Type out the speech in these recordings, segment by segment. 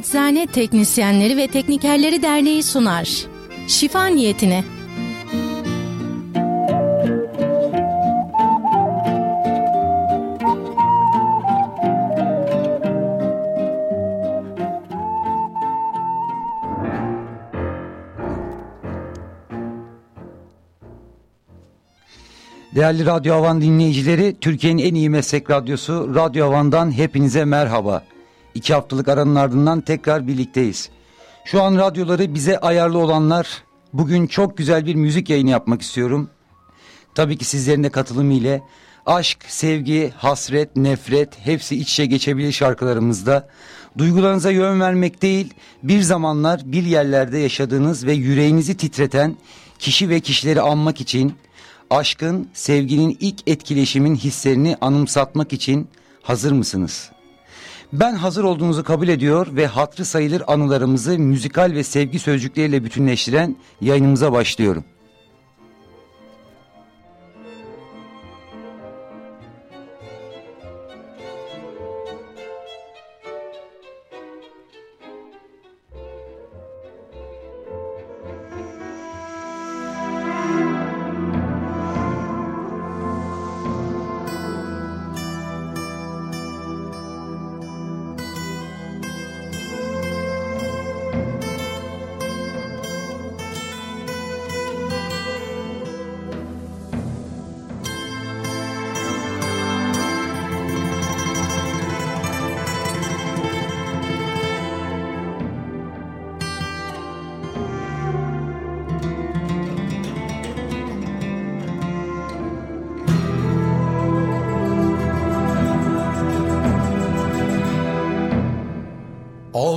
Eczane Teknisyenleri ve Teknikerleri Derneği sunar. Şifa niyetine. Değerli Radyo Havan dinleyicileri, Türkiye'nin en iyi meslek radyosu Radyo Havan'dan hepinize merhaba. İki haftalık aranın ardından tekrar birlikteyiz. Şu an radyoları bize ayarlı olanlar, bugün çok güzel bir müzik yayını yapmak istiyorum. Tabii ki sizlerin de katılımı ile aşk, sevgi, hasret, nefret hepsi iç içe geçebilir şarkılarımızda. Duygularınıza yön vermek değil, bir zamanlar bir yerlerde yaşadığınız ve yüreğinizi titreten kişi ve kişileri anmak için aşkın, sevginin ilk etkileşimin hislerini anımsatmak için hazır mısınız? Ben hazır olduğunuzu kabul ediyor ve hatrı sayılır anılarımızı müzikal ve sevgi sözcükleriyle bütünleştiren yayınımıza başlıyorum.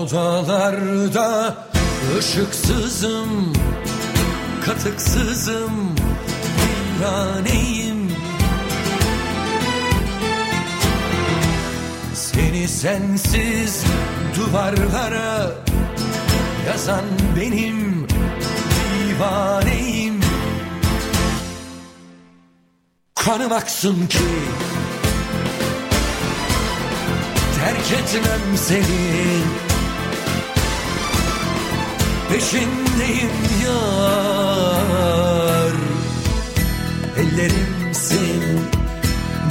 Odalarda ışıksızım, katıksızım, viraneyim. Seni sensiz duvarlara yazan benim divaneyim. Kanım aksın ki terk etmem seni peşindeyim yar. Ellerimsin,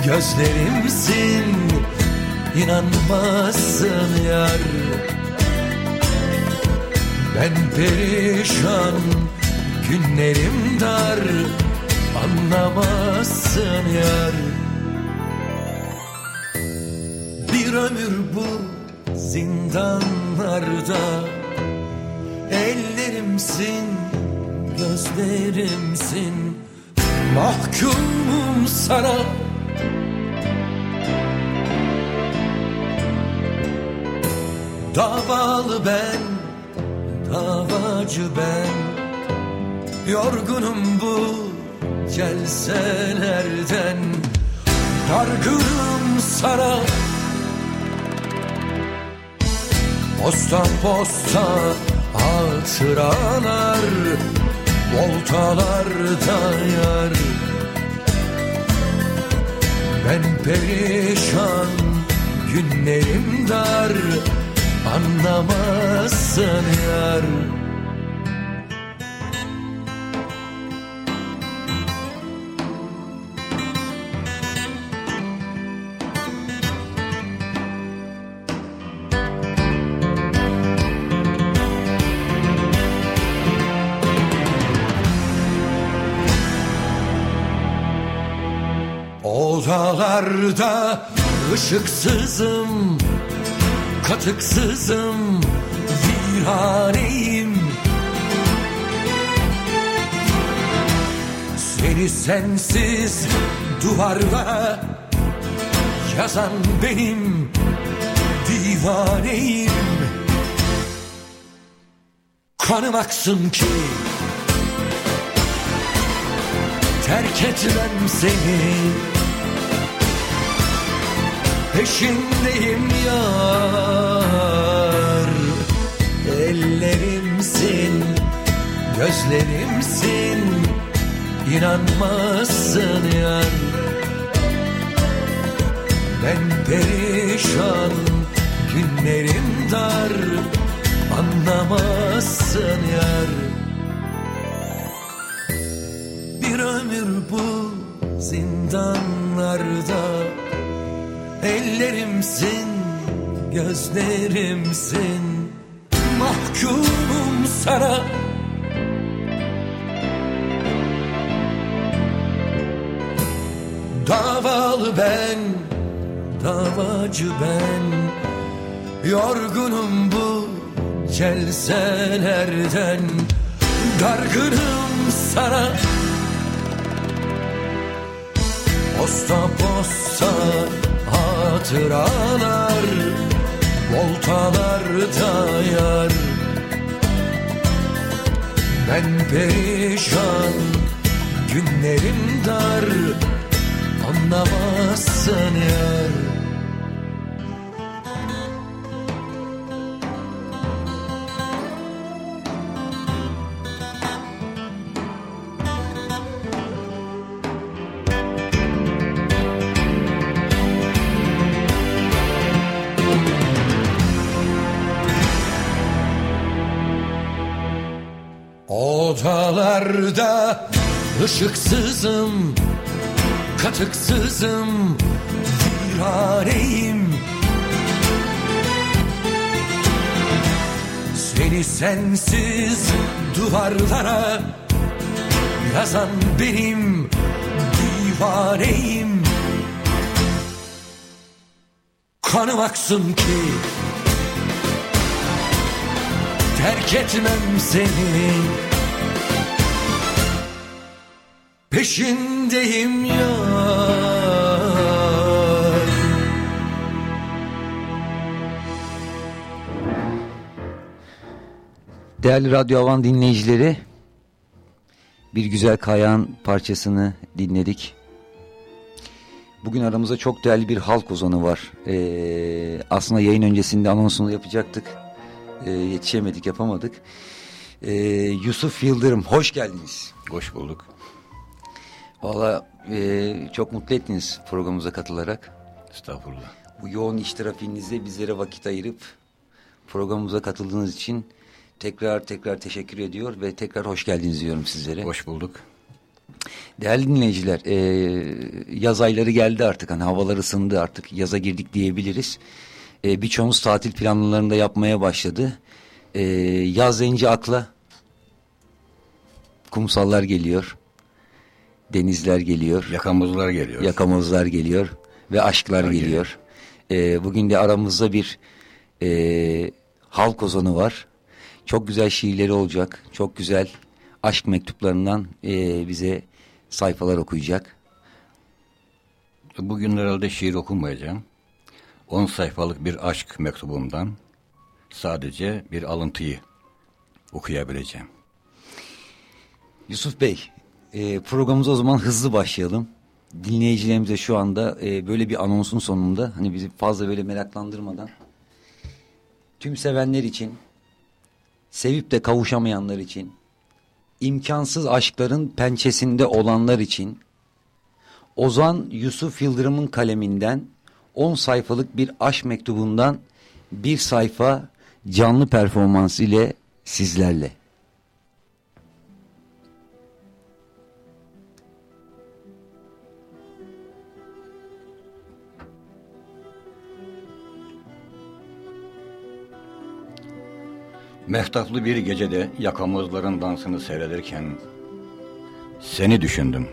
gözlerimsin. İnanmazsın yar. Ben perişan, günlerim dar. Anlamazsın yar. Bir ömür bu zindanlarda Ellerimsin, gözlerimsin. Mahkumum sana. Davalı ben, davacı ben. Yorgunum bu celselerden Dargınım sana. Posta posta hatıralar Voltalarda yar Ben perişan günlerim dar Anlamazsın yar Odalarda ışıksızım, katıksızım, viraneyim. Seni sensiz duvarlara yazan benim divaneyim. Kanım aksın ki terk etmem seni Peşindeyim yar. Ellerimsin, gözlerimsin. İnanmazsın yar. Ben perişan, günlerim dar. Anlamazsın yar. Bir ömür bu zindanlarda Ellerimsin, gözlerimsin. Mahkumum sana. Davalı ben, davacı ben. Yorgunum bu celselerden. Dargınım sana. Posta posta hatıralar Voltalarda yar. Ben perişan Günlerim dar Anlamazsın yar Odalarda ışıksızım, katıksızım, viraneyim. Seni sensiz duvarlara yazan benim divaneyim. Kanım aksın ki terk etmem seni. Peşindeyim ya. Değerli Radyo Havan dinleyicileri, bir güzel kayan parçasını dinledik. Bugün aramızda çok değerli bir halk ozanı var. Ee, aslında yayın öncesinde anonsunu yapacaktık. Ee, yetişemedik, yapamadık. Ee, Yusuf Yıldırım, hoş geldiniz. Hoş bulduk. Valla e, çok mutlu ettiniz programımıza katılarak. Estağfurullah. Bu yoğun iş trafiğinizde bizlere vakit ayırıp programımıza katıldığınız için tekrar tekrar teşekkür ediyor ve tekrar hoş geldiniz diyorum sizlere. Hoş bulduk. Değerli dinleyiciler, e, yaz ayları geldi artık. Hani havalar ısındı artık yaza girdik diyebiliriz. E, birçoğumuz tatil planlarını da yapmaya başladı. E, yaz deyince akla kumsallar geliyor. Denizler geliyor. Yakamızlar geliyor. Yakamozlar geliyor ve aşklar Aşklar geliyor. Ee, bugün de aramızda bir e, halk ozanı var. Çok güzel şiirleri olacak. Çok güzel aşk mektuplarından e, bize sayfalar okuyacak. Bugün herhalde şiir okumayacağım. 10 sayfalık bir aşk mektubumdan sadece bir alıntıyı okuyabileceğim. Yusuf Bey, e, programımıza o zaman hızlı başlayalım. Dinleyicilerimize şu anda e, böyle bir anonsun sonunda hani bizi fazla böyle meraklandırmadan tüm sevenler için sevip de kavuşamayanlar için imkansız aşkların pençesinde olanlar için Ozan Yusuf Yıldırım'ın kaleminden 10 sayfalık bir aşk mektubundan bir sayfa canlı performans ile sizlerle. Mehtaplı bir gecede yakamozların dansını seyrederken seni düşündüm.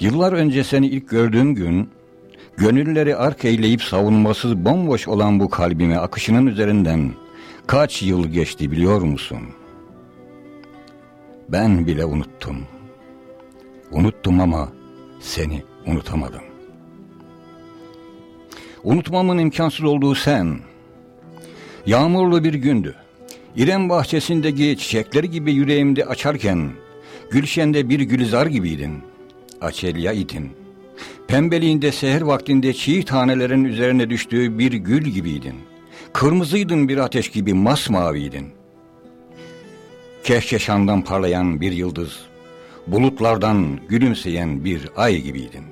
Yıllar önce seni ilk gördüğüm gün gönülleri ark savunmasız bomboş olan bu kalbime akışının üzerinden kaç yıl geçti biliyor musun? Ben bile unuttum. Unuttum ama seni unutamadım. Unutmamın imkansız olduğu sen, Yağmurlu bir gündü. İrem bahçesindeki çiçekleri gibi yüreğimde açarken, Gülşen'de bir gülizar gibiydin. Açelya idin. Pembeliğinde seher vaktinde çiğ tanelerin üzerine düştüğü bir gül gibiydin. Kırmızıydın bir ateş gibi masmaviydin. Kehkeşandan parlayan bir yıldız, bulutlardan gülümseyen bir ay gibiydin.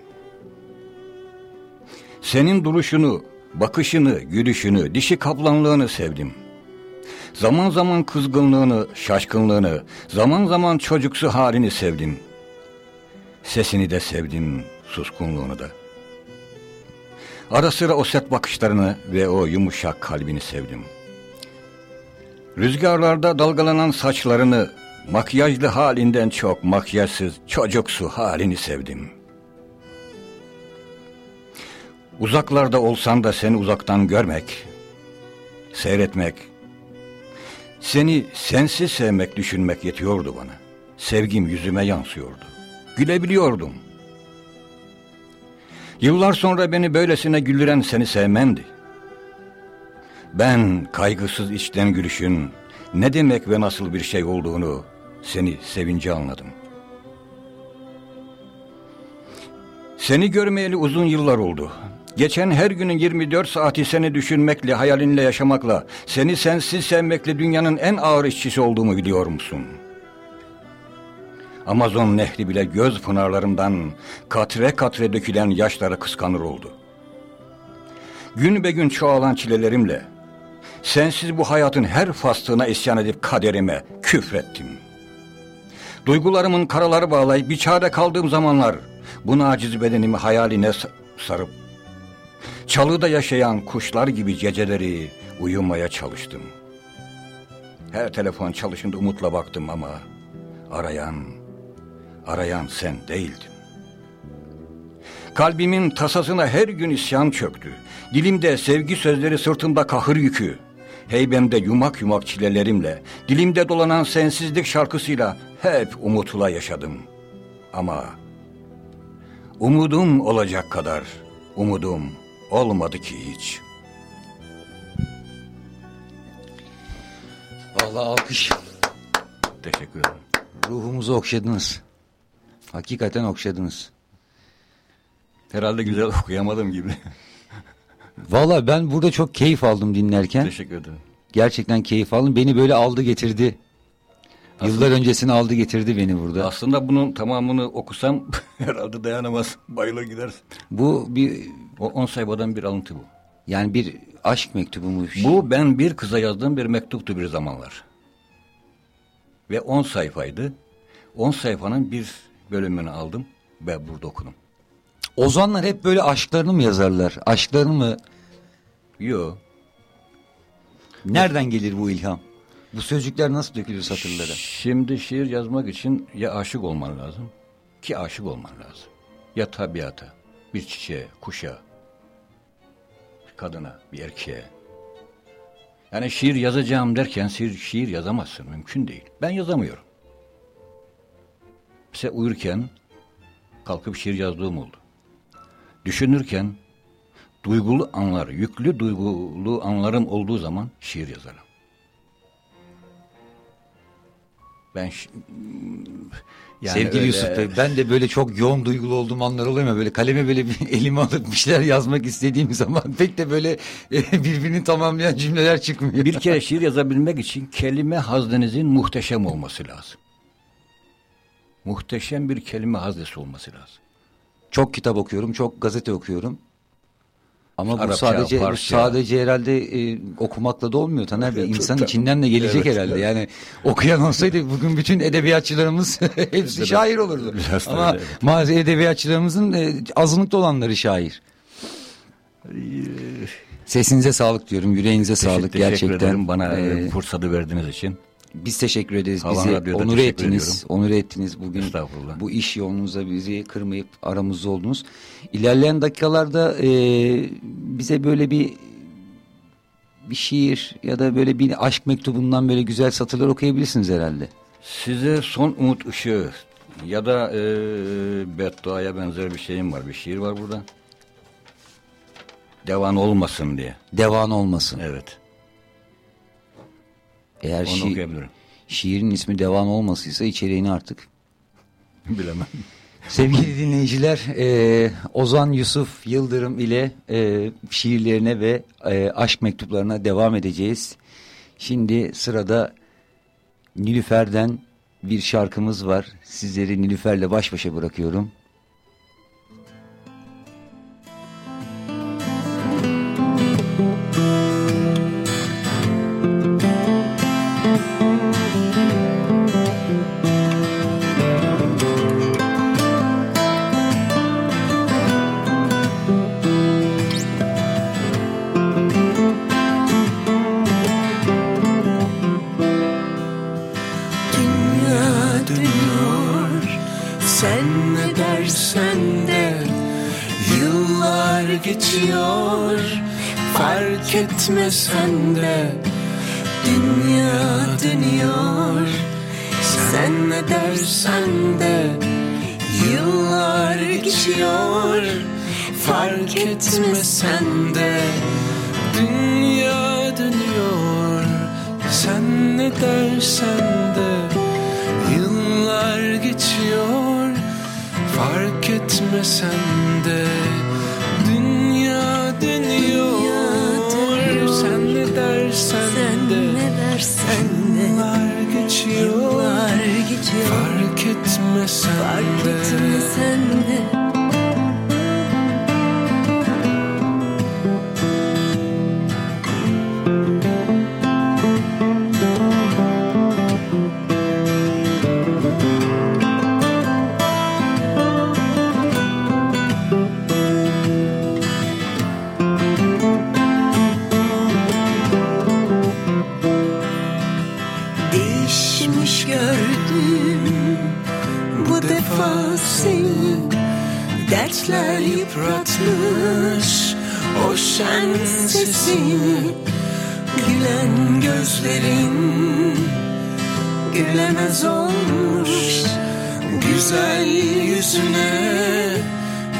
Senin duruşunu, bakışını, gülüşünü, dişi kaplanlığını sevdim. Zaman zaman kızgınlığını, şaşkınlığını, zaman zaman çocuksu halini sevdim. Sesini de sevdim, suskunluğunu da. Ara sıra o sert bakışlarını ve o yumuşak kalbini sevdim. Rüzgarlarda dalgalanan saçlarını, makyajlı halinden çok makyajsız çocuksu halini sevdim. Uzaklarda olsan da seni uzaktan görmek, seyretmek, seni sensiz sevmek, düşünmek yetiyordu bana. Sevgim yüzüme yansıyordu. Gülebiliyordum. Yıllar sonra beni böylesine güldüren seni sevmendi. Ben kaygısız içten gülüşün ne demek ve nasıl bir şey olduğunu seni sevince anladım. Seni görmeyeli uzun yıllar oldu. Geçen her günün 24 saati seni düşünmekle, hayalinle yaşamakla, seni sensiz sevmekle dünyanın en ağır işçisi olduğumu biliyor musun? Amazon nehri bile göz pınarlarımdan katre katre dökülen yaşlara kıskanır oldu. Gün be gün çoğalan çilelerimle, sensiz bu hayatın her fastığına isyan edip kaderime küfrettim. Duygularımın karaları bağlayıp bir çare kaldığım zamanlar, bu naciz bedenimi hayaline sarıp Çalıda yaşayan kuşlar gibi geceleri uyumaya çalıştım. Her telefon çalışında umutla baktım ama arayan, arayan sen değildin. Kalbimin tasasına her gün isyan çöktü. Dilimde sevgi sözleri sırtımda kahır yükü. Heybemde yumak yumak çilelerimle, dilimde dolanan sensizlik şarkısıyla hep umutla yaşadım. Ama umudum olacak kadar umudum olmadı ki hiç. Vallahi alkış. Teşekkür ederim. Ruhumuzu okşadınız. Hakikaten okşadınız. Herhalde güzel okuyamadım gibi. Vallahi ben burada çok keyif aldım dinlerken. Teşekkür ederim. Gerçekten keyif aldım. Beni böyle aldı getirdi. Aslında- Yıllar öncesini aldı getirdi beni burada. Aslında bunun tamamını okusam herhalde dayanamaz. Bayılır gidersin. Bu bir O 10 sayfadan bir alıntı bu. yani bir aşk mektubumuş. Bu ben bir kıza yazdığım bir mektuptu bir zamanlar. Ve 10 sayfaydı. 10 sayfanın bir bölümünü aldım ve burada okudum. Ozanlar hep böyle aşklarını mı yazarlar? Aşklarını mı? Yo. Nereden gelir bu ilham? Bu sözcükler nasıl dökülür satırlara? Şimdi şiir yazmak için ya aşık olman lazım ki aşık olman lazım. Ya tabiata, bir çiçeğe, kuşa, kadına, bir erkeğe. Yani şiir yazacağım derken şiir, şiir yazamazsın. Mümkün değil. Ben yazamıyorum. Mesela uyurken kalkıp şiir yazdığım oldu. Düşünürken duygulu anlar, yüklü duygulu anlarım olduğu zaman şiir yazarım. Ben ş- yani Sevgili öyle- Yusuf Bey ben de böyle çok yoğun duygulu olduğum anlar oluyor mu? Böyle kaleme böyle bir elime alıp bir şeyler yazmak istediğim zaman pek de böyle e, birbirini tamamlayan cümleler çıkmıyor. Bir kere şiir yazabilmek için kelime hazdenizin muhteşem olması lazım. Muhteşem bir kelime haznesi olması lazım. Çok kitap okuyorum, çok gazete okuyorum. Ama bu Arapça, sadece bu Farsça. sadece herhalde e, okumakla da olmuyor Taner Bey. İnsan içinden de gelecek Evet, herhalde. evet. Yani okuyan olsaydı bugün bütün edebiyatçılarımız hepsi şair olurdu. Biraz Ama öyle, maalesef edebiyatçılarımızın e, azınlıkta olanları şair. Sesinize sağlık diyorum. Yüreğinize sağlık Teşekkür gerçekten. ederim bana Ee, e, fırsatı verdiğiniz için. Biz teşekkür ederiz. Havan Bizi Radyo'da onur ettiniz. Onur ettiniz bugün. Bu iş yolunuza bizi kırmayıp aramızda oldunuz. İlerleyen dakikalarda e, bize böyle bir bir şiir ya da böyle bir aşk mektubundan böyle güzel satırlar okuyabilirsiniz herhalde. Size son umut ışığı ya da e, bedduaya benzer bir şeyim var. Bir şiir var burada. Devan olmasın diye. Devan olmasın. Evet. Eğer Onu şi- okuyabilirim. şiirin ismi devan olmasıysa içeriğini artık Bilemem. Sevgili dinleyiciler, e, Ozan Yusuf Yıldırım ile e, şiirlerine ve e, aşk mektuplarına devam edeceğiz. Şimdi sırada Nilüfer'den bir şarkımız var. Sizleri Nilüfer'le baş başa bırakıyorum. Fark etmesen de Dünya dönüyor Sen ne dersen de Yıllar geçiyor. Fark etmesen de Dünya dönüyor Sen ne dersen de Yıllar geçiyor. Fark etmesen de yüzüne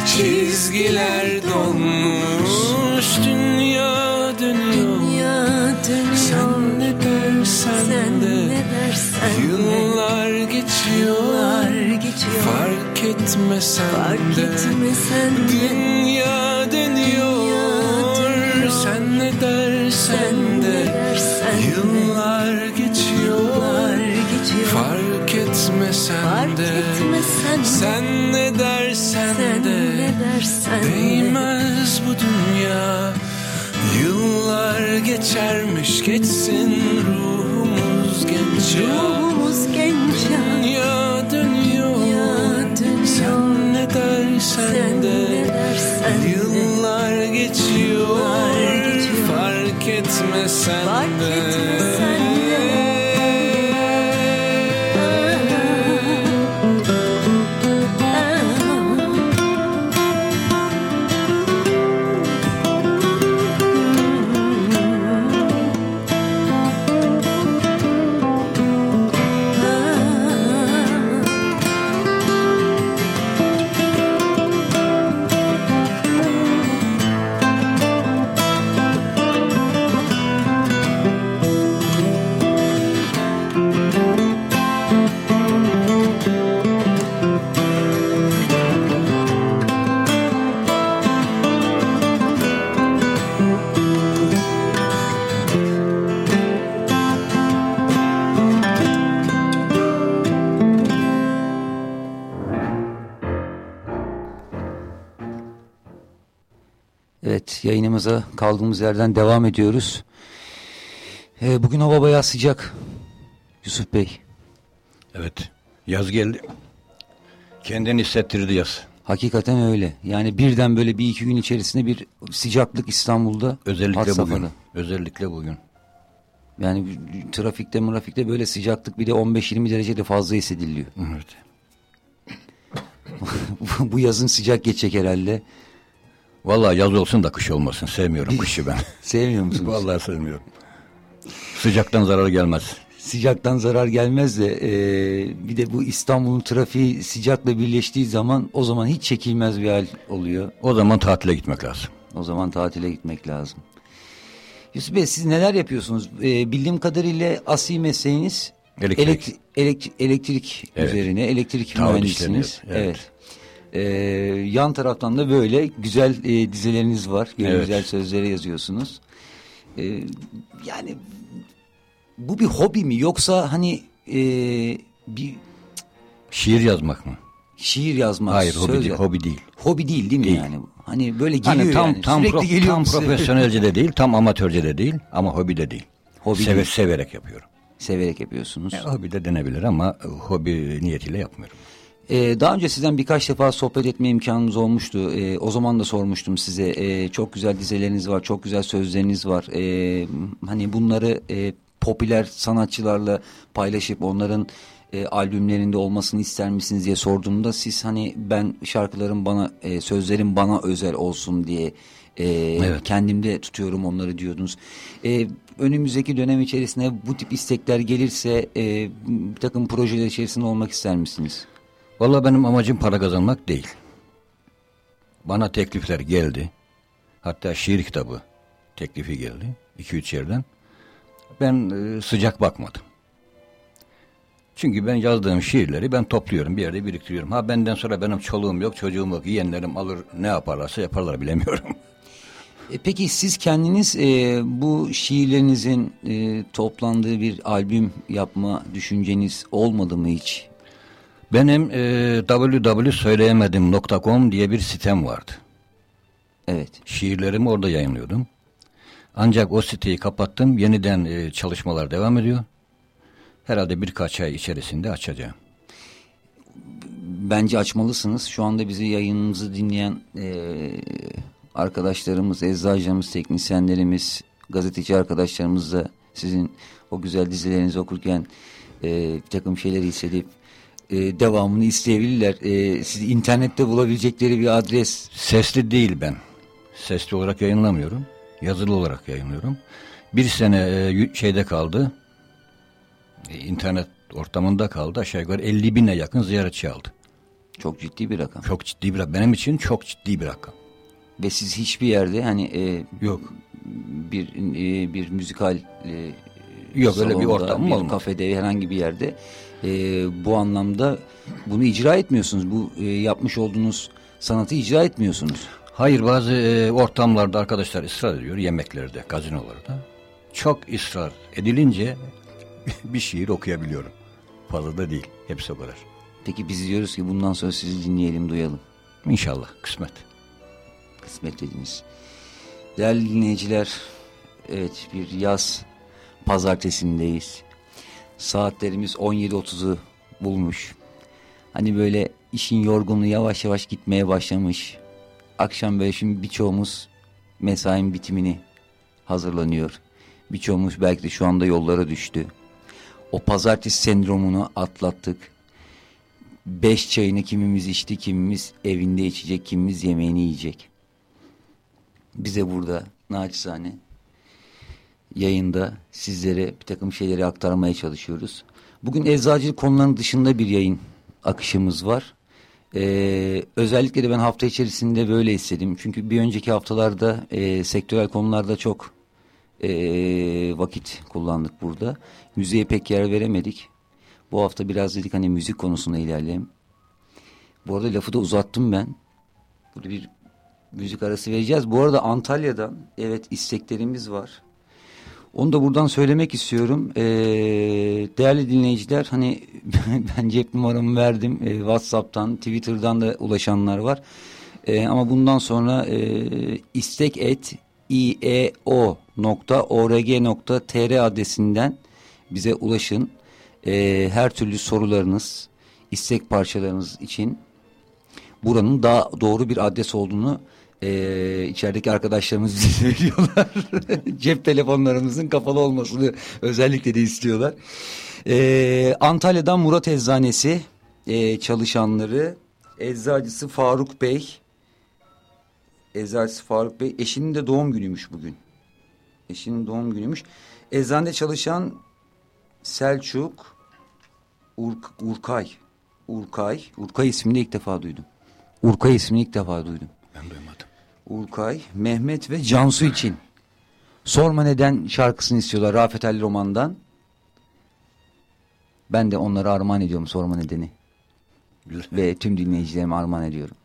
çizgiler dolmuş Dünya dönüyor. Dünya dönüyor. Sen ne dersen Sen de ne dersen de Yıllar geçiyor. Yıllar geçiyor. Fark etmesen Fark de etmesen de geçermiş geçsin Ruhumuz genç ya. Ruhumuz genç ya. Dünya dönüyor. Dünya dönüyor. Sen ne dersen Sen de ne dersen de. Yıllar geçiyor. Yıllar geçiyor. Fark etmesen Fark de etmesen kaldığımız yerden devam ediyoruz. Ee, bugün hava bayağı sıcak. Yusuf Bey. Evet. Yaz geldi. Kendini hissettirdi yaz. Hakikaten öyle. Yani birden böyle bir iki gün içerisinde bir sıcaklık İstanbul'da. Özellikle bugün. safhada. Özellikle bugün. Yani trafikte trafikte böyle sıcaklık bir de 15-20 derecede fazla hissediliyor. Evet. Bu yazın sıcak geçecek herhalde. Vallahi yaz olsun da kış olmasın. Sevmiyorum kışı ben. Sevmiyor musunuz? Vallahi sevmiyorum. Sıcaktan zarar gelmez. Sıcaktan zarar gelmez de e, bir de bu İstanbul'un trafiği sıcakla birleştiği zaman o zaman hiç çekilmez bir hal oluyor. O zaman tatile gitmek lazım. O zaman tatile gitmek lazım. Yusuf Bey siz neler yapıyorsunuz? E, bildiğim kadarıyla asli mesleğiniz Elektrik. elek- elek- elektrik Evet. üzerine elektrik mühendisiniz. evet. Evet. E, yan taraftan da böyle güzel e, dizeleriniz var. Evet. Güzel sözleri yazıyorsunuz. E, yani bu bir hobi mi yoksa hani e, bir Şiir yazmak mı? şiir yazmak, Hayır hobi değil. ya- Hobi değil. Hobi değil değil mi Değil. yani? Hani böyle geliyor Hani tam yani. tam Sürekli pro- geliyor tam size? profesyonelce de değil, tam amatörce de değil ama hobi de değil. Hobi Seve- değil. severek yapıyorum. Severek yapıyorsunuz. E, hobi de denebilir ama e, hobi niyetiyle yapmıyorum. Ee, daha önce sizden birkaç defa sohbet etme imkanımız olmuştu. Ee, o zaman da sormuştum size. Ee, çok güzel dizeleriniz var, çok güzel sözleriniz var. Ee, hani bunları e, popüler sanatçılarla paylaşıp onların e, albümlerinde olmasını ister misiniz diye sorduğumda siz hani ben şarkılarım bana e, sözlerim bana özel olsun diye e, Evet. kendimde tutuyorum onları diyordunuz. E, önümüzdeki dönem içerisinde bu tip istekler gelirse e, bir takım projeler içerisinde olmak ister misiniz? Vallahi benim amacım para kazanmak değil. Bana teklifler geldi. Hatta şiir kitabı teklifi geldi. 2-3 yerden. Ben e, sıcak bakmadım. Çünkü ben yazdığım şiirleri ben topluyorum bir yerde biriktiriyorum. Ha benden sonra benim çoluğum yok çocuğum yok yeğenlerim alır ne yaparlarsa yaparlar bilemiyorum. E, peki siz kendiniz e, bu şiirlerinizin e, toplandığı bir albüm yapma düşünceniz olmadı mı hiç? Benim e, www.söyleyemedim.com diye bir sitem vardı. Evet. Şiirlerimi orada yayınlıyordum. Ancak o siteyi kapattım. Yeniden e, çalışmalar devam ediyor. Herhalde birkaç ay içerisinde açacağım. Bence açmalısınız. Şu anda bizi yayınımızı dinleyen e, arkadaşlarımız, eczacımız, teknisyenlerimiz, gazeteci arkadaşlarımız da sizin o güzel dizilerinizi okurken e, bir takım şeyleri hissedip e, devamını isteyebilirler. E, sizi internette bulabilecekleri bir adres. Sesli değil ben. Sesli olarak yayınlamıyorum. Yazılı olarak yayınlıyorum. Bir sene e, şeyde kaldı. E, internet ortamında kaldı. Aşağı yukarı 50 bine yakın ziyaretçi aldı. Çok ciddi bir rakam. Çok ciddi bir rakam. Benim için çok ciddi bir rakam. Ve siz hiçbir yerde hani e, Yok. bir e, bir müzikal e, Yok, öyle bir salonda, ortamım bir olmadı. kafede herhangi bir yerde e, bu anlamda bunu icra etmiyorsunuz. Bu e, yapmış olduğunuz sanatı icra etmiyorsunuz. Hayır bazı e, ortamlarda arkadaşlar ısrar ediyor yemeklerde, gazinolarda. Çok ısrar edilince bir şiir okuyabiliyorum. Fazla da değil. Hepsi o kadar. Peki biz diyoruz ki bundan sonra sizi dinleyelim, duyalım. İnşallah kısmet. Kısmet dediniz. Değerli dinleyiciler, evet bir yaz pazartesindeyiz. Saatlerimiz 17.30'u bulmuş. Hani böyle işin yorgunluğu yavaş yavaş gitmeye başlamış. Akşam böyle şimdi birçoğumuz mesain bitimini hazırlanıyor. Birçoğumuz belki de şu anda yollara düştü. O pazartesi sendromunu atlattık. Beş çayını kimimiz içti, kimimiz evinde içecek, kimimiz yemeğini yiyecek. Bize burada naçizane yayında sizlere bir takım şeyleri aktarmaya çalışıyoruz. Bugün eczacılık konularının dışında bir yayın akışımız var. Ee, özellikle de ben hafta içerisinde böyle istedim. Çünkü bir önceki haftalarda e, sektörel konularda çok e, vakit kullandık burada. Müziğe pek yer veremedik. Bu hafta biraz dedik hani müzik konusunda ilerleyelim. Bu arada lafı da uzattım ben. Burada bir müzik arası vereceğiz. Bu arada Antalya'dan evet isteklerimiz var. Onu da buradan söylemek istiyorum. Ee, değerli dinleyiciler hani ben cep numaramı verdim. Ee, Whatsapp'tan, Twitter'dan da ulaşanlar var. Ee, ama bundan sonra e, istek et ieo.org.tr adresinden bize ulaşın. Ee, her türlü sorularınız, istek parçalarınız için buranın daha doğru bir adres olduğunu e, içerideki arkadaşlarımız söylüyorlar. Cep telefonlarımızın kapalı olmasını özellikle de istiyorlar. E, Antalya'dan Murat Eczanesi e, çalışanları, eczacısı Faruk Bey, eczacısı Faruk Bey, eşinin de doğum günüymüş bugün. Eşinin doğum günüymüş. Eczanede çalışan Selçuk Urk, Urkay. Urkay. Urkay ismini ilk defa duydum. Urkay ismini ilk defa duydum. Ben duymadım. Urkay, Mehmet ve Cansu için. Sorma neden şarkısını istiyorlar Rafet Ali Roman'dan. Ben de onlara armağan ediyorum sorma nedeni. Güzel. Ve tüm dinleyicilerime armağan ediyorum.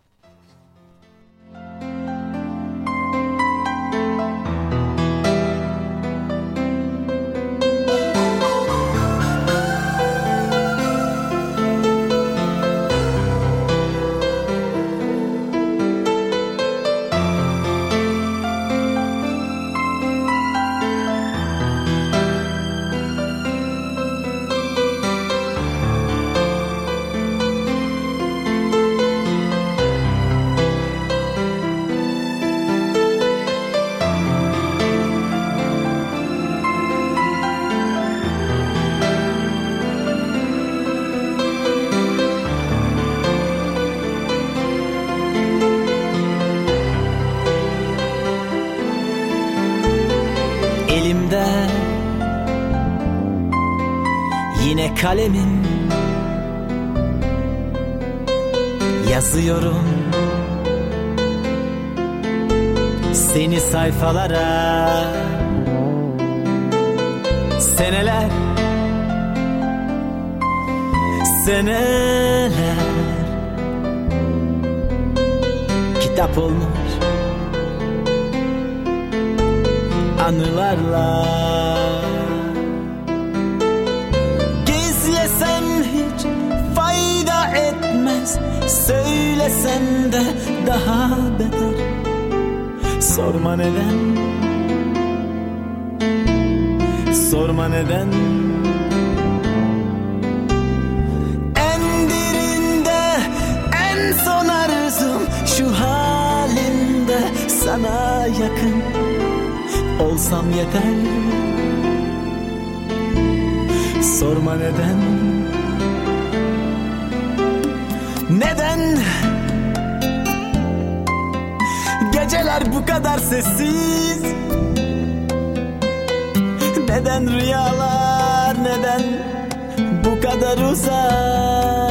Seneler Kitap olmuş. Anılarla Gizlesem hiç fayda etmez. Söylesem de daha beter. Sorma neden. Sorma neden Şu halinde sana yakın Olsam yeter. Sorma neden. Neden? Geceler bu kadar sessiz. Neden rüyalar neden bu kadar uzak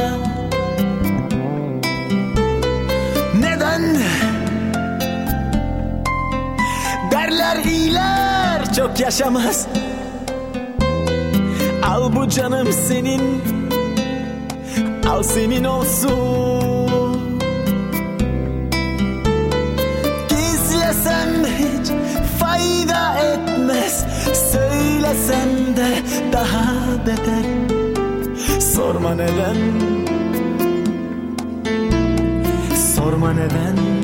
Derler iyiler çok yaşamaz. Al bu canım senin Al senin olsun. Gizlesem hiç fayda etmez Söylesem de daha beter. Sorma neden Sorma neden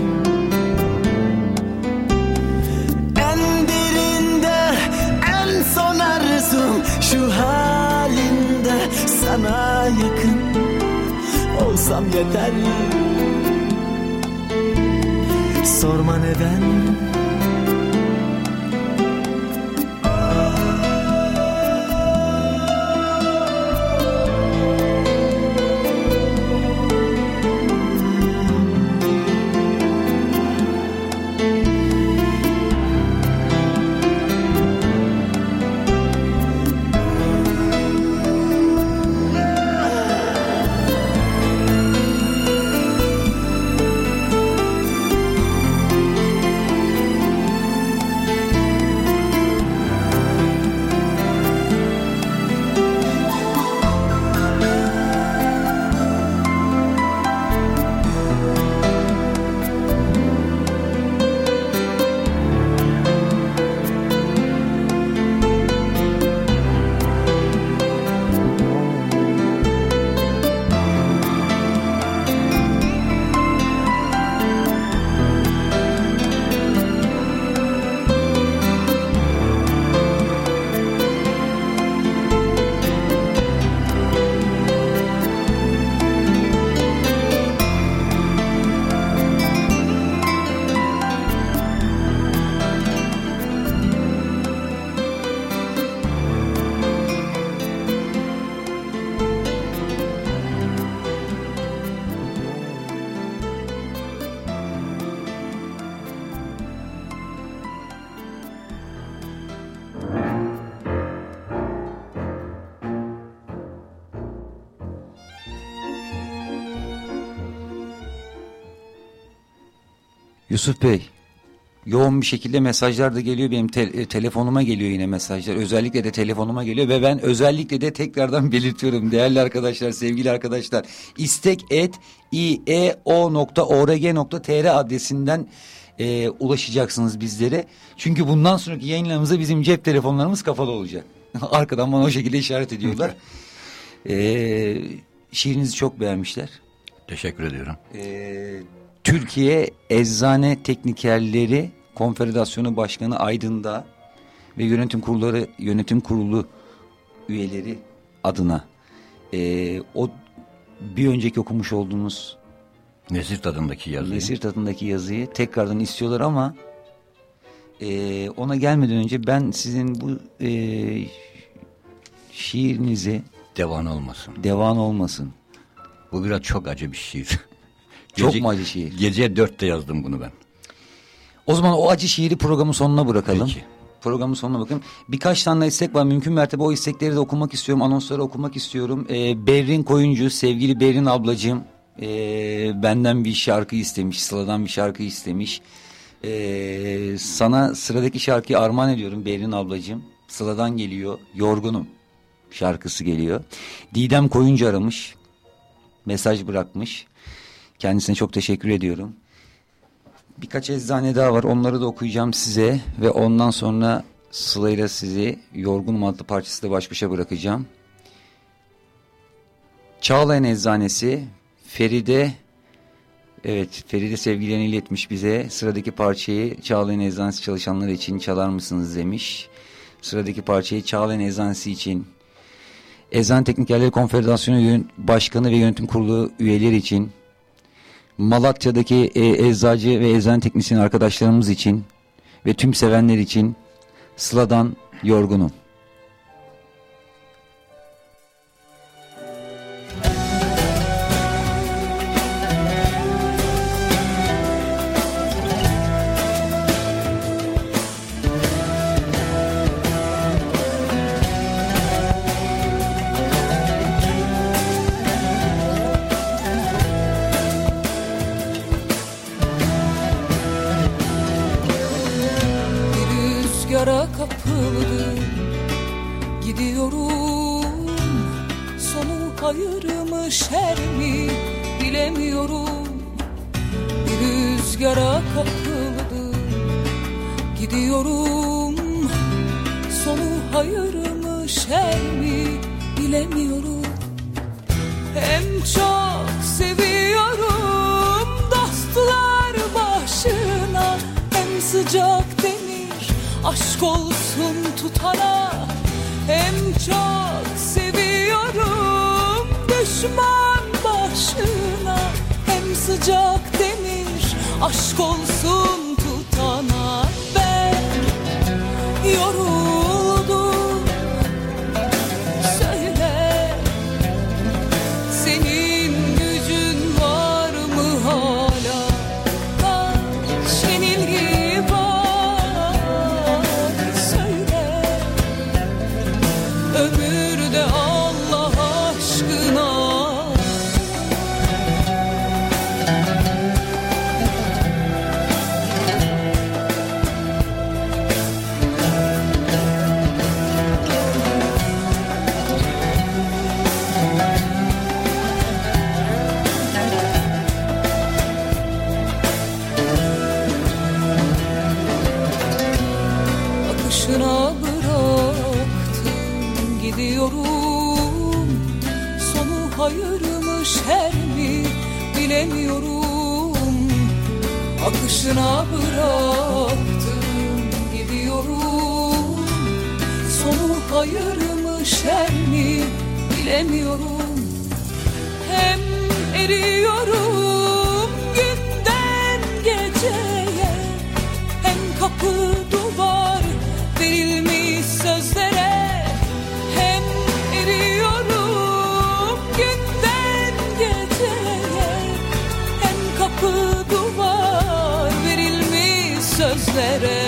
Olsam yeter. Sorma neden Yusuf Bey, yoğun bir şekilde mesajlar da geliyor benim te- e, telefonuma geliyor yine mesajlar. Özellikle de telefonuma geliyor ve ben özellikle de tekrardan belirtiyorum değerli arkadaşlar, sevgili arkadaşlar. istek et ieo.org.tr adresinden e, ulaşacaksınız bizlere. Çünkü bundan sonraki yayınlarımızda bizim cep telefonlarımız kapalı olacak. Arkadan bana o şekilde işaret ediyorlar. e, şiirinizi çok beğenmişler. Teşekkür ediyorum. Ee, Türkiye Eczane Teknikerleri Konfederasyonu Başkanı Aydın'da ve yönetim kurulları yönetim kurulu üyeleri adına ee, o bir önceki okumuş olduğunuz Nesir tadındaki yazıyı. Nesir tadındaki yazıyı tekrardan istiyorlar ama ee, ona gelmeden önce ben sizin bu ee, şiirinizi Devan olmasın. devan olmasın. Bu biraz çok acı bir şiir. Çok mu acı şiir? Gece dörtte yazdım bunu ben. O zaman o acı şiiri programın sonuna bırakalım. Peki. programın sonuna bakın. Birkaç tane istek var. Mümkün mertebe o istekleri de okumak istiyorum. Anonsları okumak istiyorum. Ee, Berrin Koyuncu, sevgili Berrin ablacığım ee, benden bir şarkı istemiş. Sıla'dan bir şarkı istemiş. Ee, sana sıradaki şarkıyı armağan ediyorum Berrin ablacığım. Sıla'dan geliyor. Yorgunum şarkısı geliyor. Didem Koyuncu aramış. Mesaj bırakmış. Kendisine çok teşekkür ediyorum. Birkaç eczane daha var. Onları da okuyacağım size. Ve ondan sonra Sıla ile sizi Yorgunum adlı parçası da baş başa bırakacağım. Çağlayan Eczanesi Feride Evet Feride sevgilerini iletmiş bize. Sıradaki parçayı Çağlayan Eczanesi çalışanları için çalar mısınız demiş. Sıradaki parçayı Çağlayan Eczanesi için Eczane Teknikerleri Konfederasyonu Başkanı ve Yönetim Kurulu üyeleri için Malatya'daki e, eczacı ve eczane teknisyen arkadaşlarımız için ve tüm sevenler için Sıla'dan yorgunum. Aşk olsun tutana Hem çok seviyorum. Düşman başına Hem sıcak demir. Aşk olsun tutana akışına bıraktım gidiyorum. Sonu hayır mı şer mi bilemiyorum. Hem eriyorum sözlere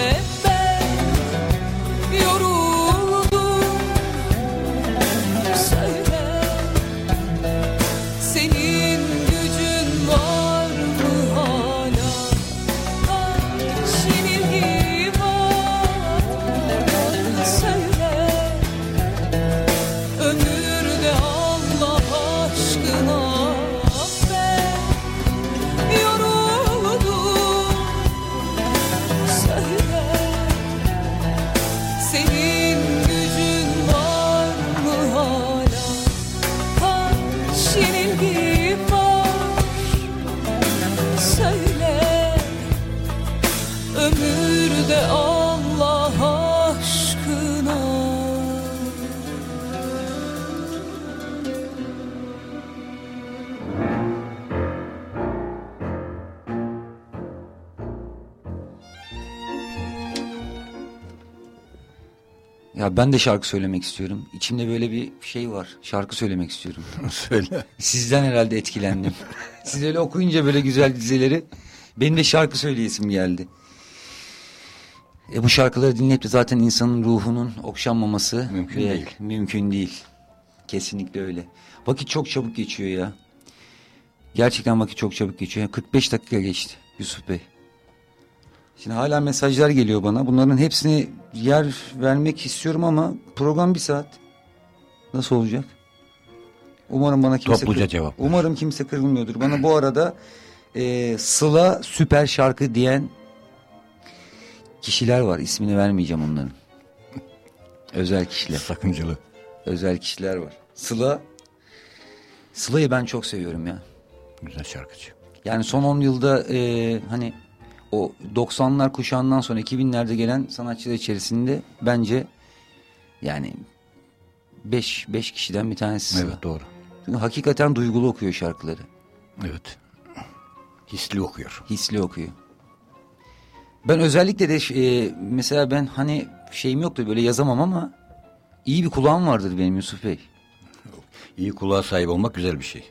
Ya ben de şarkı söylemek istiyorum. İçimde böyle bir şey var. Şarkı söylemek istiyorum. Söyle. Sizden herhalde etkilendim. Siz öyle okuyunca böyle güzel dizeleri benim de şarkı söyleyesim geldi. E, bu şarkıları dinleyip de zaten insanın ruhunun okşanmaması Mümkün ve- değil. Mümkün değil. Kesinlikle öyle. Vakit çok çabuk geçiyor ya. Gerçekten vakit çok çabuk geçiyor. 45 dakika geçti Yusuf Bey. Şimdi hala mesajlar geliyor bana. Bunların hepsini yer vermek istiyorum ama program bir saat. Nasıl olacak? Umarım bana kimse Topluca cevap. Umarım kimse kırılmıyordur. Bana bu arada e, Sıla süper şarkı diyen kişiler var. İsmini vermeyeceğim onların. Özel kişiler. Sakıncalı. Özel kişiler var. Sıla Sıla'yı ben çok seviyorum ya. Güzel şarkıcı. Yani son 10 yılda e, hani o 90'lar kuşağından sonra 2000'lerde gelen sanatçılar içerisinde bence yani 5 5 kişiden bir tanesi. Evet doğru. Çünkü hakikaten duygulu okuyor şarkıları. Evet. Hisli okuyor. Hisli okuyor. Ben özellikle de e, mesela ben hani şeyim yoktu böyle yazamam ama iyi bir kulağım vardır benim Yusuf Bey. İyi kulağa sahip olmak güzel bir şey.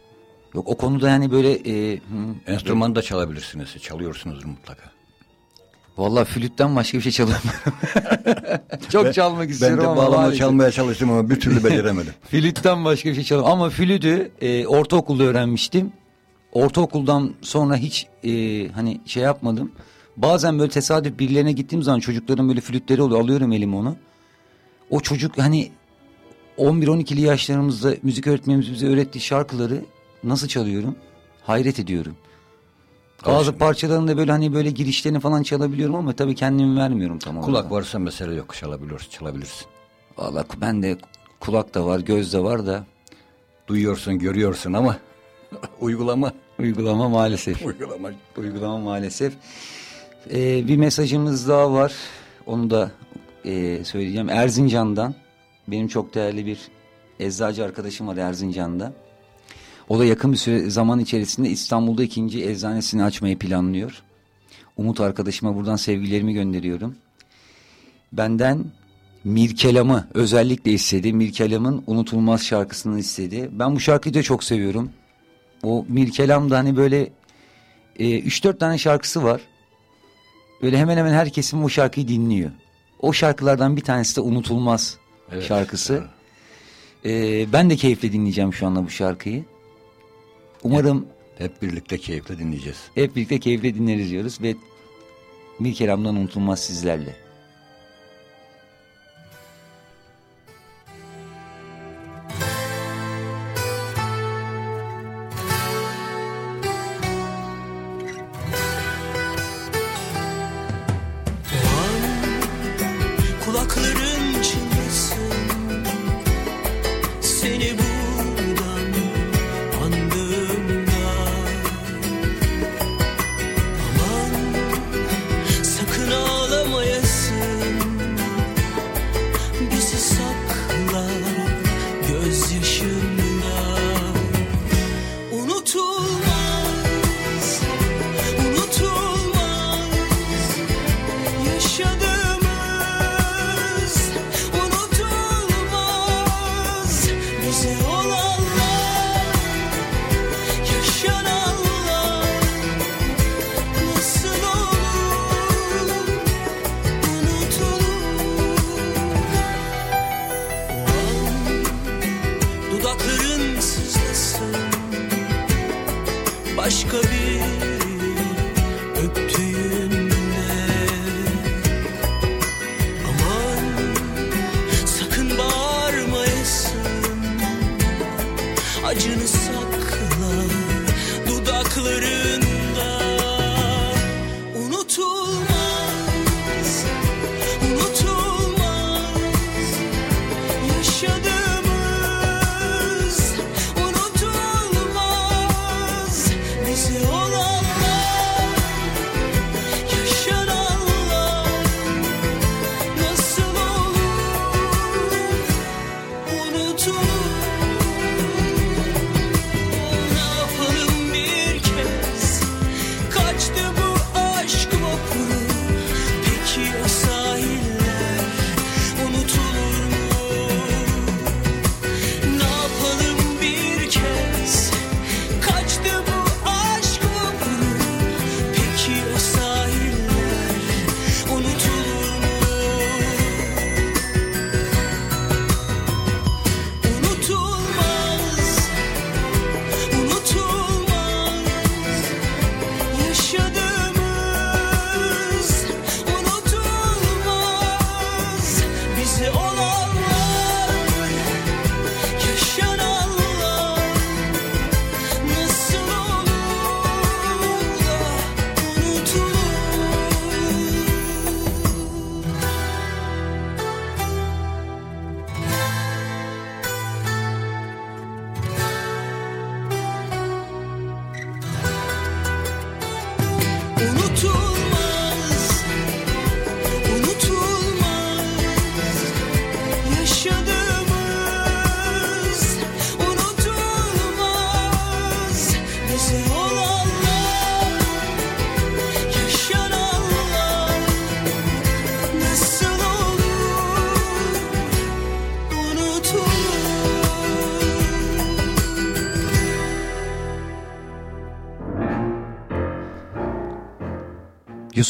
Yok o konuda yani böyle e, hı, Enstrüman da çalabilirsiniz. Çalıyorsunuzdur mutlaka. Vallahi flütten başka bir şey çalamıyorum. Çok çalmak Ben istiyorum de ama bağlama çalmaya çalıştım ama bir türlü beceremedim. Flütten başka bir şey çalamam. Ama flütü e, ortaokulda öğrenmiştim. Ortaokuldan sonra hiç e, hani şey yapmadım. Bazen böyle tesadüf birilerine gittiğim zaman çocukların böyle flütleri oluyor. Alıyorum elime onu. O çocuk hani 11-12'li yaşlarımızda müzik öğretmenimiz bize öğrettiği şarkıları nasıl çalıyorum? Hayret ediyorum. Bazı parçalarında böyle hani böyle girişlerini falan çalabiliyorum ama tabii kendimi vermiyorum tam olarak. Kulak varsa mesele yok. Çalabiliyorsun, çalabilirsin. Valla ben de kulak da var, göz de var da Duyuyorsun, görüyorsun ama uygulama. uygulama maalesef. Uygulama. uygulama maalesef. Ee, bir mesajımız daha var. Onu da e, söyleyeceğim. Erzincan'dan. Benim çok değerli bir eczacı arkadaşım var Erzincan'da. O da yakın bir süre zaman içerisinde İstanbul'da ikinci eczanesini açmayı planlıyor. Umut arkadaşıma buradan sevgilerimi gönderiyorum. Benden Mirkelam'ı özellikle istedi. Mirkelam'ın unutulmaz şarkısını istedi. Ben bu şarkıyı da çok seviyorum. O Mirkelam da hani böyle e, 3-4 tane şarkısı var. Böyle hemen hemen herkesin bu şarkıyı dinliyor. O şarkılardan bir tanesi de Unutulmaz Evet, şarkısı. E, ben de keyifle dinleyeceğim şu anda bu şarkıyı. Umarım Hep birlikte keyifle dinleyeceğiz. hep birlikte keyifle dinleriz diyoruz ve Mirkelam'dan Unutulmaz sizlerle.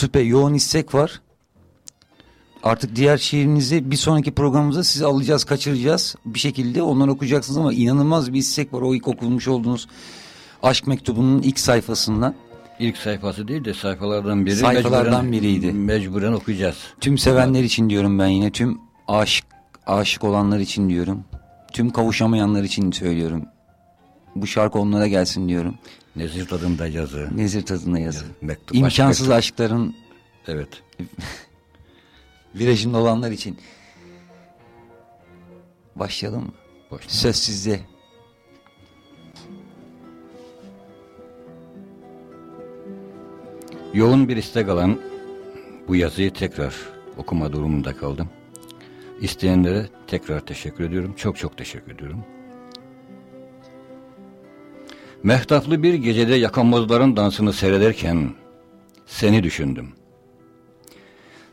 Yusuf Bey yoğun istek var. Artık diğer şiirinizi bir sonraki programımıza size alacağız, kaçıracağız. Bir şekilde onları okuyacaksınız ama inanılmaz bir istek var. O ilk okunmuş olduğunuz aşk mektubunun ilk sayfasından. İlk sayfası değil de sayfalardan biri. Sayfalardan mecburen- biriydi. Mecburen okuyacağız. Tüm sevenler için diyorum ben yine. Tüm aşık aşık olanlar için diyorum. Tüm kavuşamayanlar için söylüyorum. Bu şarkı onlara gelsin diyorum. Nezir tadında yazı. Nezir tadına yazı. Mektup, İmkansız aşk aşkların Evet. virajında olanlar için. Başlayalım mı? Başla. Söz sizde. Yoğun bir istek alan bu yazıyı tekrar okuma durumunda kaldım. İsteyenlere tekrar teşekkür ediyorum. Çok çok teşekkür ediyorum. Mehtaplı bir gecede yakamozların dansını seyrederken seni düşündüm.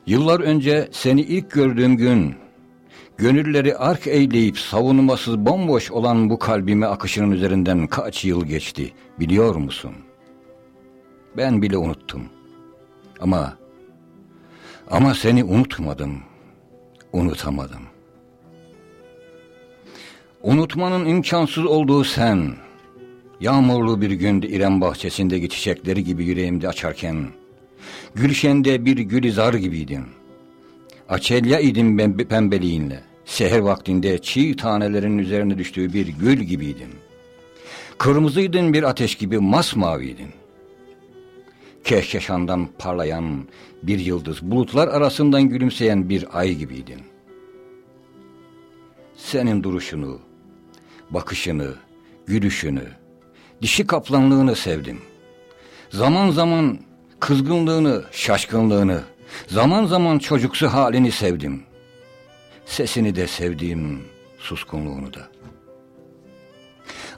Yıllar önce seni ilk gördüğüm gün gönülleri ark eyleyip savunmasız bomboş olan bu kalbime akışının üzerinden kaç yıl geçti biliyor musun? Ben bile unuttum. Ama ama seni unutmadım. Unutamadım. Unutmanın imkansız olduğu sen Yağmurlu bir gündü İrem bahçesindeki çiçekleri gibi yüreğimde açarken Gülşende bir gülizar gibiydin. Açelya idim ben pembeliğinle. Seher vaktinde çiğ tanelerin üzerine düştüğü bir gül gibiydin. Kırmızıydın bir ateş gibi masmaviydin. Kehkeşandan parlayan bir yıldız, bulutlar arasından gülümseyen bir ay gibiydin. Senin duruşunu, bakışını, gülüşünü, dişi kaplanlığını sevdim. Zaman zaman kızgınlığını, şaşkınlığını, zaman zaman çocuksu halini sevdim. Sesini de sevdim, suskunluğunu da.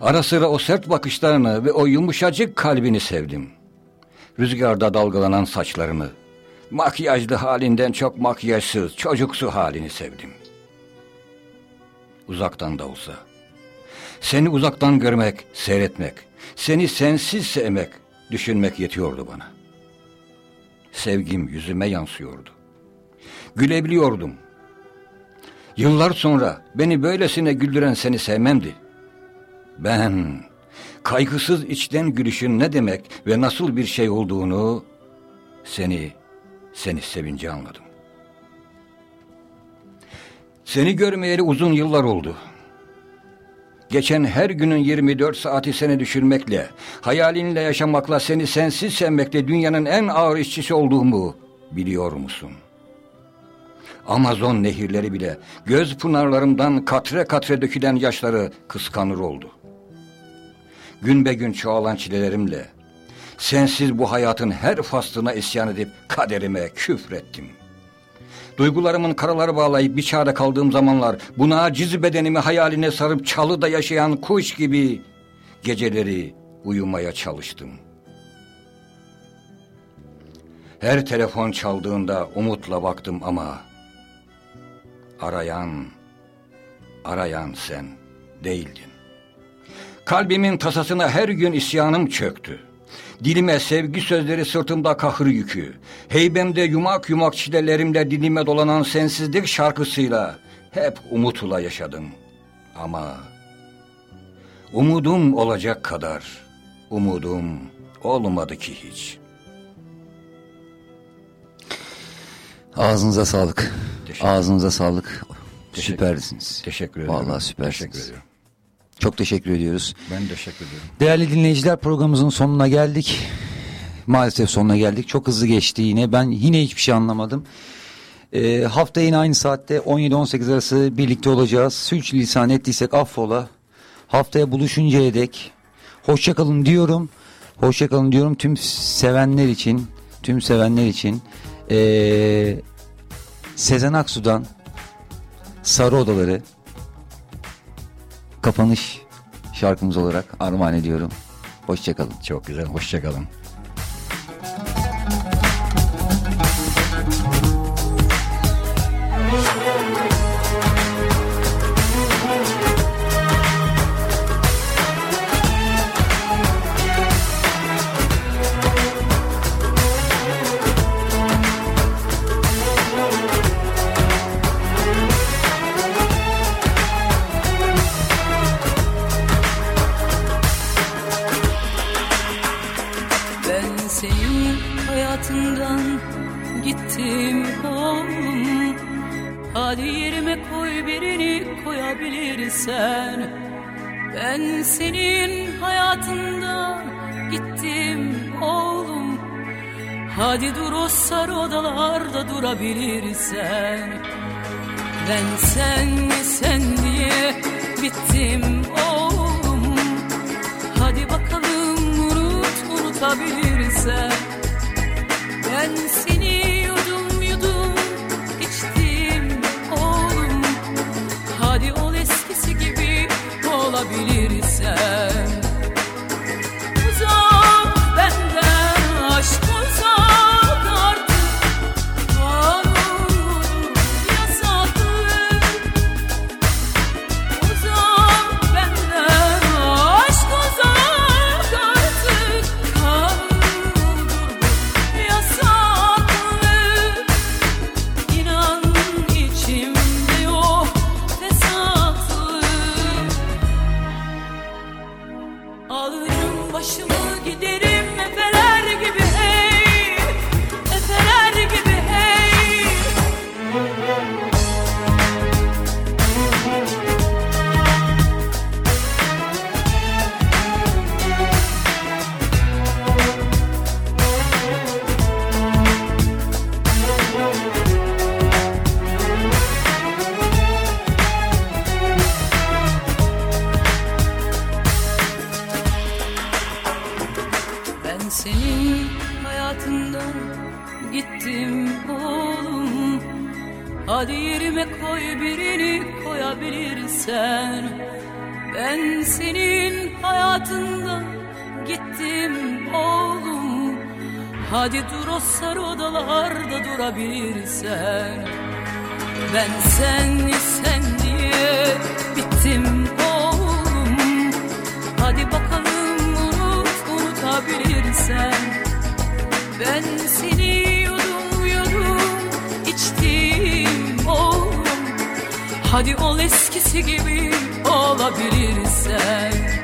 Ara sıra o sert bakışlarını ve o yumuşacık kalbini sevdim. Rüzgarda dalgalanan saçlarını, makyajlı halinden çok makyajsız, çocuksu halini sevdim. Uzaktan da olsa. Seni uzaktan görmek, seyretmek, seni sensiz sevmek, düşünmek yetiyordu bana. Sevgim yüzüme yansıyordu. Gülebiliyordum. Yıllar sonra beni böylesine güldüren seni sevmemdi. Ben kaygısız içten gülüşün ne demek ve nasıl bir şey olduğunu seni seni sevince anladım. Seni görmeyeli uzun yıllar oldu. Geçen her günün 24 saati seni düşünmekle, hayalinle yaşamakla seni sensiz sevmekle dünyanın en ağır işçisi olduğumu biliyor musun? Amazon nehirleri bile göz pınarlarımdan katre katre dökülen yaşları kıskanır oldu. Gün be gün çoğalan çilelerimle, sensiz bu hayatın her faslına isyan edip kaderime küfrettim. Duygularımın karaları bağlayıp bir çağda kaldığım zamanlar bu naciz bedenimi hayaline sarıp çalıda yaşayan kuş gibi geceleri uyumaya çalıştım. Her telefon çaldığında umutla baktım ama arayan, arayan sen değildin. Kalbimin tasasına her gün isyanım çöktü. Dilime sevgi sözleri sırtımda kahır yükü. Heybemde yumak yumak çilelerimle dilime dolanan sensizlik şarkısıyla hep umutla yaşadım. Ama umudum olacak kadar umudum olmadı ki hiç. Ağzınıza sağlık. Teşekkür Ağzınıza sağlık. Teşekkür- Süperdiniz. Teşekkür ederim. Vallahi süpersiniz. Teşekkür ediyorum. Çok teşekkür ediyoruz. Ben teşekkür ediyorum. Değerli dinleyiciler programımızın sonuna geldik. Maalesef sonuna geldik. Çok hızlı geçti yine. Ben yine hiçbir şey anlamadım. Ee, hafta yine aynı saatte 17-18 arası birlikte olacağız. Sürçülisan ettiysek affola. Haftaya buluşuncaya dek hoşçakalın diyorum. Hoşçakalın diyorum tüm sevenler için. Tüm sevenler için. Ee, Sezen Aksu'dan Sarı Odaları kapanış şarkımız olarak armağan ediyorum. Hoşçakalın. Çok güzel. Hoşçakalın. Hayatından gittim oğlum. Hadi yerime koy birini koyabilirsen. Ben senin hayatında gittim oğlum. Hadi dur o sarı odalarda durabilirsen. Ben sen sen diye bittim oğlum. Hadi bakalım unut unutabilirsen Ben seni yudum yudum içtim oğlum. Hadi ol eskisi gibi olabilirsen Hadi yerime koy birini koyabilirsen. Ben senin hayatından gittim oğlum. Hadi dur o sarı odalarda durabilirsen. Ben sen sen diye bittim oğlum. Hadi bakalım unut unutabilirsen. Ben seni Hadi ol eskisi gibi olabilirsen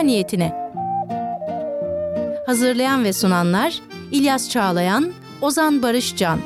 niyetine. Hazırlayan ve sunanlar İlyas Çağlayan, Ozan Barışcan.